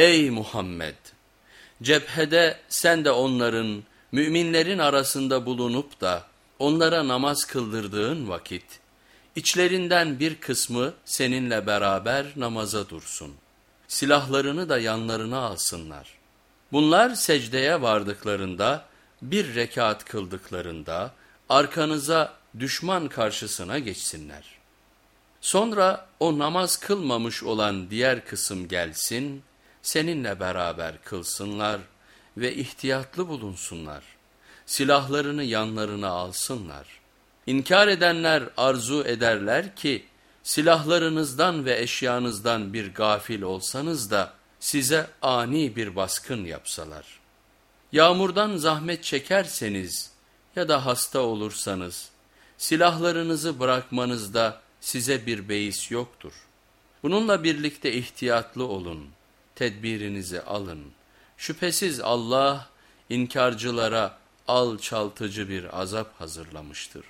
Ey Muhammed! Cephede sen de onların, müminlerin arasında bulunup da onlara namaz kıldırdığın vakit, içlerinden bir kısmı seninle beraber namaza dursun. Silahlarını da yanlarına alsınlar. Bunlar secdeye vardıklarında, bir rekat kıldıklarında, arkanıza düşman karşısına geçsinler. Sonra o namaz kılmamış olan diğer kısım gelsin, seninle beraber kılsınlar ve ihtiyatlı bulunsunlar. Silahlarını yanlarına alsınlar. İnkar edenler arzu ederler ki, silahlarınızdan ve eşyanızdan bir gafil olsanız da size ani bir baskın yapsalar. Yağmurdan zahmet çekerseniz ya da hasta olursanız, silahlarınızı bırakmanızda size bir beis yoktur. Bununla birlikte ihtiyatlı olun, tedbirinizi alın. Şüphesiz Allah inkarcılara alçaltıcı bir azap hazırlamıştır.